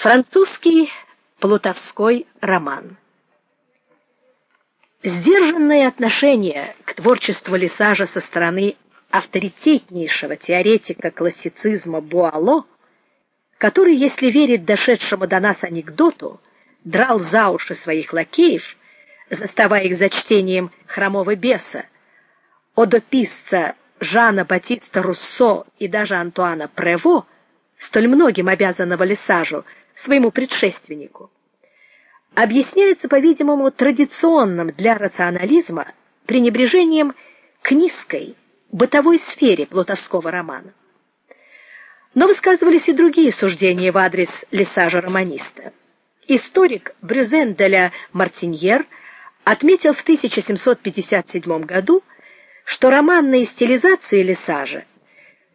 Французский плутовской роман. Сдержанное отношение к творчеству Лесажа со стороны авторитетнейшего теоретика классицизма Буало, который, если верить дошедшему до нас анекдоту, драл за уши своих лакеев, заставая их за чтением Хромого беса, одописца Жана Батиста Руссо и даже Антуана Прево, столь многим обязанного Лесажу, своему предшественнику, объясняется, по-видимому, традиционным для рационализма пренебрежением к низкой бытовой сфере плутовского романа. Но высказывались и другие суждения в адрес Лесажа-романиста. Историк Брюзен де ля Мартиньер отметил в 1757 году, что романные стилизации Лесажа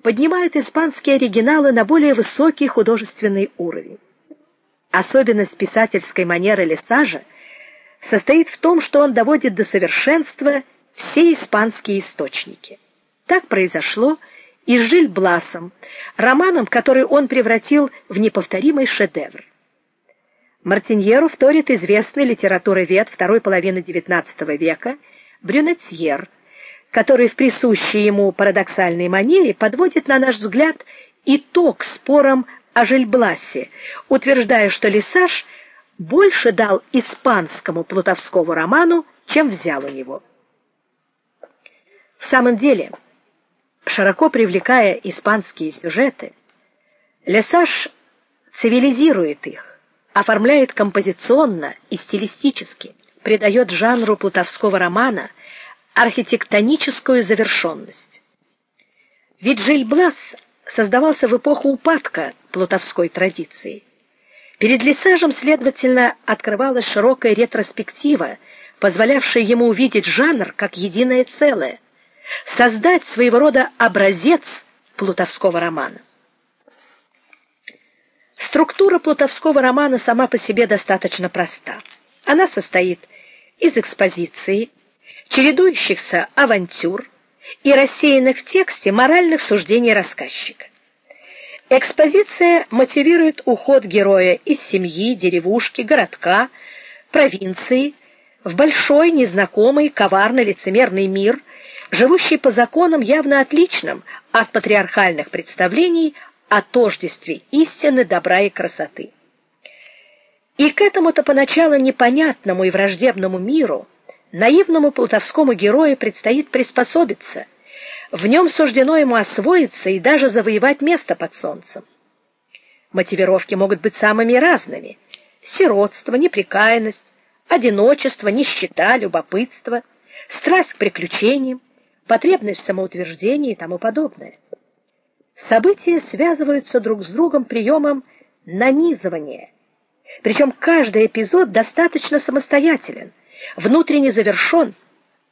поднимают испанские оригиналы на более высокий художественный уровень. Особенность писательской манеры Лесажа состоит в том, что он доводит до совершенства все испанские источники. Так произошло и с Жиль-Бласом, романом, который он превратил в неповторимый шедевр. Мартиньеру вторит известный литературовед второй половины XIX века Брюнетьер, который в присущей ему парадоксальной манере подводит на наш взгляд итог спорам о Жильбласе, утверждая, что Лесаж больше дал испанскому плутовскому роману, чем взял у него. В самом деле, широко привлекая испанские сюжеты, Лесаж цивилизирует их, оформляет композиционно и стилистически, придает жанру плутовского романа архитектоническую завершенность. Ведь Жильблас создавался в эпоху упадка плутовской традиции. Перед Лесажем, следовательно, открывалась широкая ретроспектива, позволявшая ему увидеть жанр как единое целое, создать своего рода образец плутовского романа. Структура плутовского романа сама по себе достаточно проста. Она состоит из экспозиции, чередующихся авантюр, и рассеянных в тексте моральных суждений рассказчика. Экспозиция мотивирует уход героя из семьи, деревушки, городка, провинции в большой, незнакомый, коварный, лицемерный мир, живущий по законам явно отличным от патриархальных представлений о тождестве истины, добра и красоты. И к этому-то поначалу непонятному и враждебному миру наивному плутовскому герою предстоит приспособиться. В нем суждено ему освоиться и даже завоевать место под солнцем. Мотивировки могут быть самыми разными: сиротство, неприкаянность, одиночество, нищета, любопытство, страсть к приключениям, потребность в самоутверждении и тому подобное. События связываются друг с другом приемом нанизывания. Причем каждый эпизод достаточно самостоятелен внутренне завершен,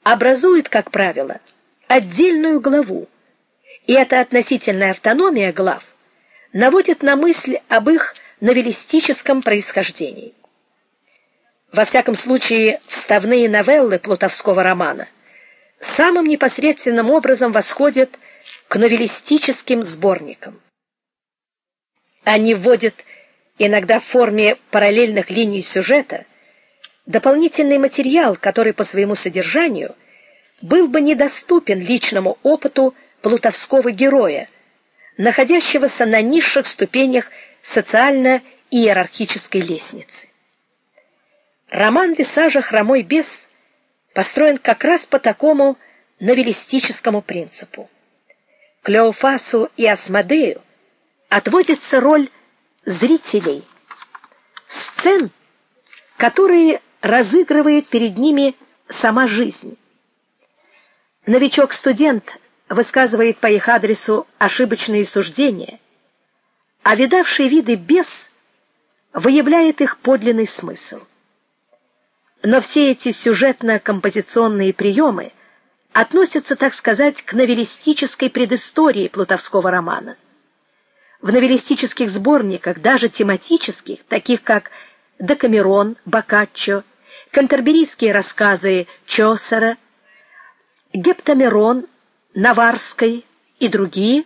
образует, как правило, отдельную главу. И эта относительная автономия глав наводит на мысль об их новеллистическом происхождении. Во всяком случае, вставные новеллы плутовского романа самым непосредственным образом восходят к новеллистическим сборникам. Они вводят иногда в форме параллельных линий сюжета дополнительный материал, который по своему содержанию был бы недоступен личному опыту плутовского героя, находящегося на низших ступенях социально-иерархической лестницы. Роман Висажа Хромой бес построен как раз по такому новеллистическому принципу. Клеофасу и Асмодею отводится роль зрителей, сцен, которые разыгрывает перед ними сама жизнь. Новичок-студент высказывает по их адресу ошибочные суждения, а видавший виды бес выявляет их подлинный смысл. Но все эти сюжетно-композиционные приемы относятся, так сказать, к новеллистической предыстории плутовского романа. В новеллистических сборниках, даже тематических, таких как Декамерон, Боккаччо, кантерберийские рассказы Чосера, Гептамерон, Наварской и другие